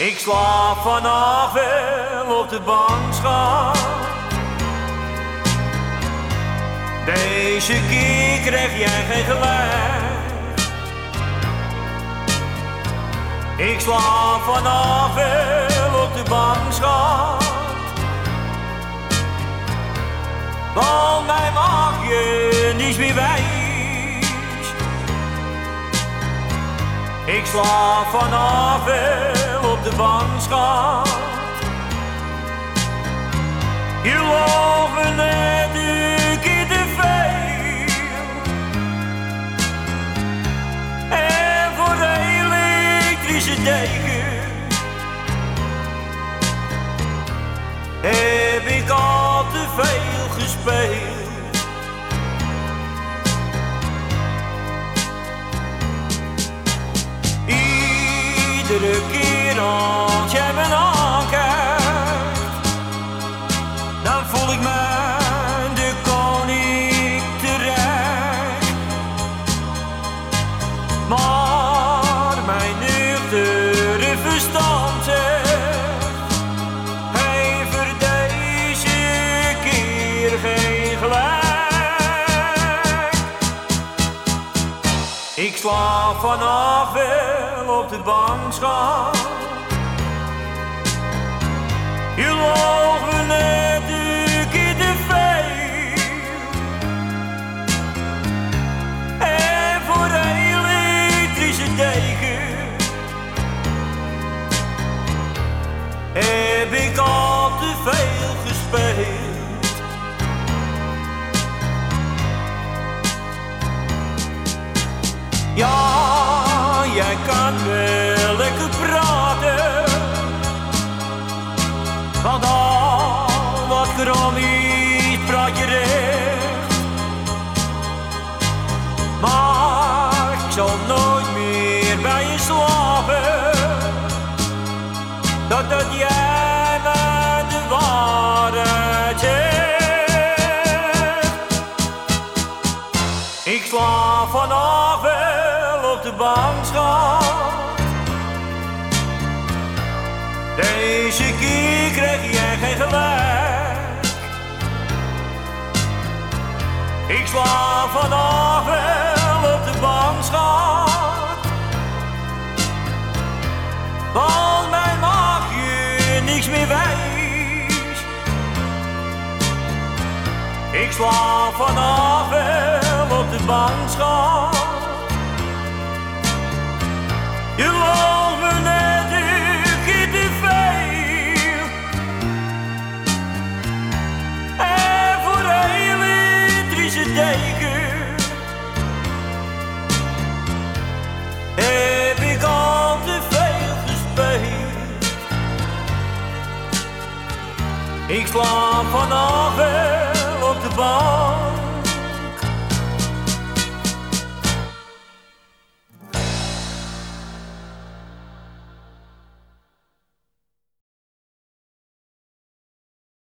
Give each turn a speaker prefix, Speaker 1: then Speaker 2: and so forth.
Speaker 1: Ik slaap vanavond op de bank, schat. Deze keer krijg jij geen gelijk. Ik slaap vanavond op de bank, schat. Want mij mag je niets meer wijs. Ik slaap vanavond de bank, schat. Je me net keer te veel. En voor de elektrische deken Iedere keer als jij me aankijkt, dan voel ik me de koning terecht. Maar Ik slaap vanaf wel op de bank, schat. Je loog me net een keer te veel. En voor de elektrische deken heb ik al te veel gespeeld. Want al wat krom is, praat je recht. Maar zal nooit meer bij je slapen. Dat dat jij me de waarheid zegt. Ik slaap vanavond wel op de bank, schat. Deze keer krijg jij geen gelijk. Ik slaap vanavond wel op de bank, schat. Want mij mag je niks meer wijs. Ik slaap vanavond wel op de bank. Ik slaap vanavond op de bank.